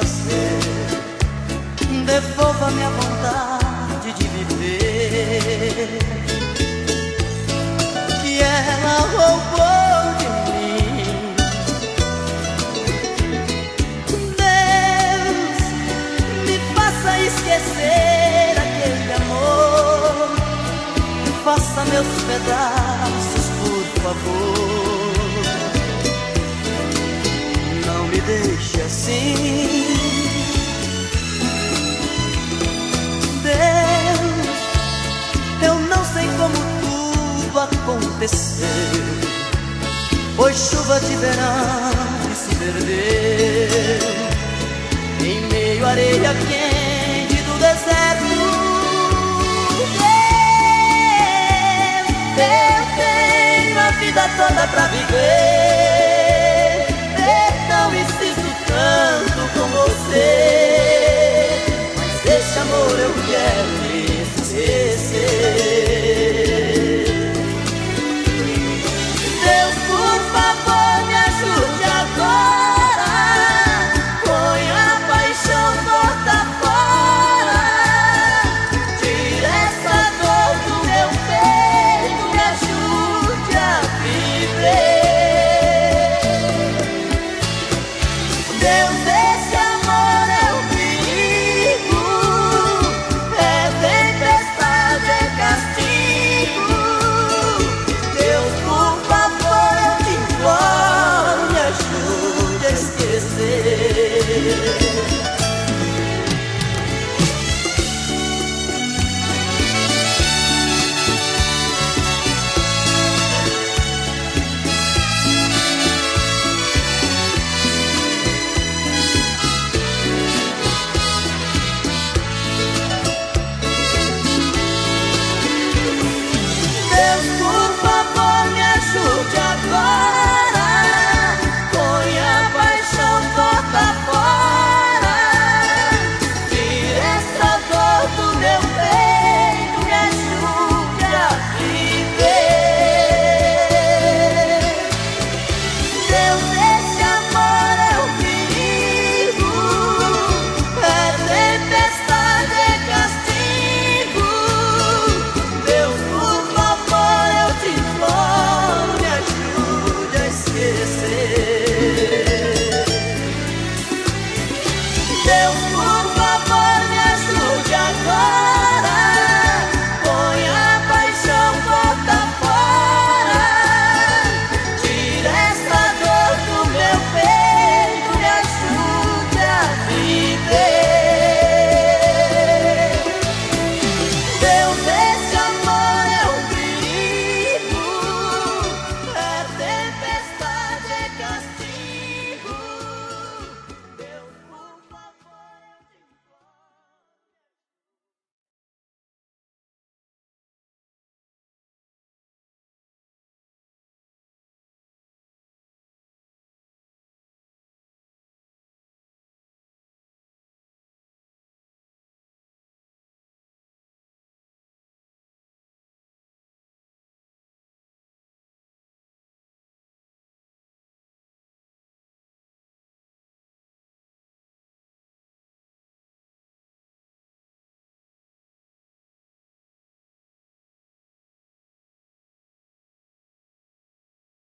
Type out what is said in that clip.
você. Devolva-me a vontade de viver. Que ela roubou de mim. Deus, me faça esquecer aquele amor. Faça meus pedaços. Foi chuva de verão que se perdeu Em meio à areia quente do deserto. Eu, eu tenho a vida toda pra viver. Deus é Deus. É